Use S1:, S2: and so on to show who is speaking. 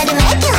S1: I do it.